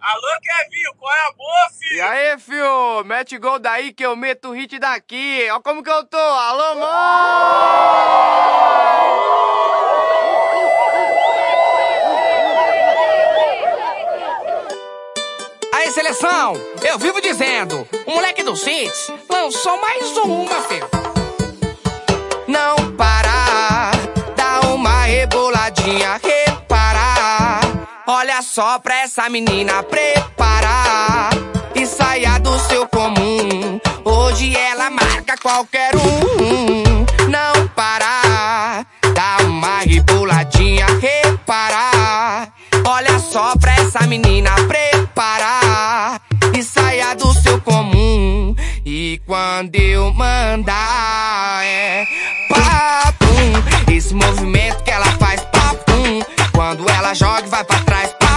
Alô, Kevinho, qual é a boa, filho? E aí, fio? Mete gol daí que eu meto hit daqui. Ó como que eu tô. Alô, mãe! Aí, seleção, eu vivo dizendo, o moleque do Cits lançou mais uma, filho. Não parar, dá uma reboladinha, reparar. Só pra essa menina preparar e saia do seu comum. Hoje ela marca qualquer um. Não parar, dá uma reboladinha, reparar. Olha só pra essa menina preparar e saia do seu comum. E quando eu mandar é papum, esse movimento que ela faz papum. Quando ela joga e vai pra trás papum.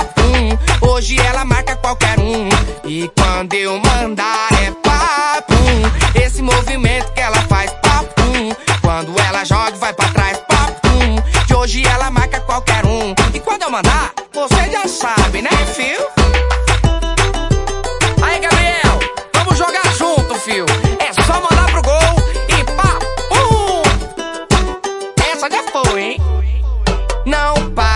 Hoje ela marca qualquer um. E quando eu mandar é papum, esse movimento que ela faz papum. Quando ela joga vai pra trás papum. Que hoje ela marca qualquer um. E quando eu mandar, você já sabe, né, fio? Aí, Gabriel, vamos jogar junto, fio. É só mandar pro gol e pá, pum! Essa já foi, hein? Não uma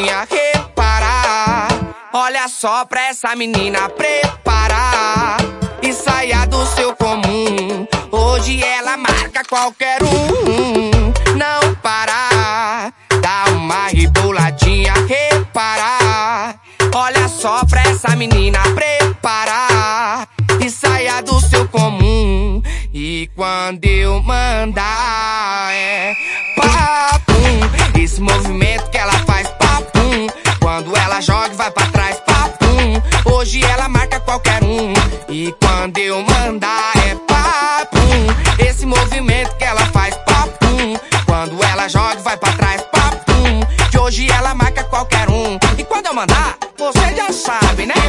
reboladinha, reparar. Olha só pra essa menina preparar e saia do seu comum. Hoje ela marca qualquer um. Não parar, dá uma reboladinha, reparar. Olha só pra essa menina preparar e saia do seu comum. E quando eu mandar é papum, esse movimento Hoje ela marca qualquer um. E quando eu mandar é papum, esse movimento que ela faz papum. Quando ela joga vai pra trás papum. Que hoje ela marca qualquer um. E quando eu mandar, você já sabe, né?